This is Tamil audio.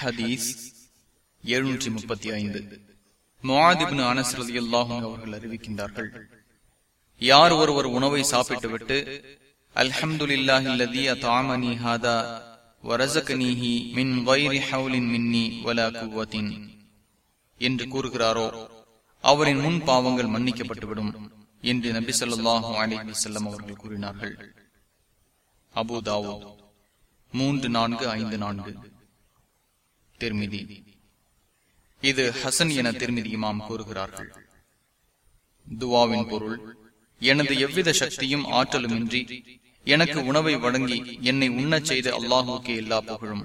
ஹதீஸ் எழுநூற்றி முப்பத்தி ஐந்து. முவாதிபின் அனஸ்ரதி அல்லாஹும் அவர்கள் அறிவிக்கின்றார்கள். யார் ஒருவர் உணவை சாப்பிட்டுவிட்டு அல்ஹம்துலில்லாஹில்லதி அத்தாமனி ஹாதா வரசகனீஹி மின் வைரி ஹவுலின் மின்னி வலா குவத்தின் என்று கூறுகிறாரோ? அவரின் முன் பாவங்கள் மன்னிக்கப்பட்டுவிடும் என்று நபி சொல்லாஹு அலி செல்லம் அவர்கள் கூறினார்கள். அபுதாவோ மூன்று நான்கு ஐந்து நான்கு. திருமிதி. இது ஹசன் என திருமிதி இமாம் கூறுகிறார்கள். துவாவின் பொருள் எனது எவ்வித சக்தியும் ஆற்றலுமின்றி எனக்கு உணவை வழங்கி என்னை உண்ணச் செய்த அல்லாஹுக்கு எல்லா புகழும்.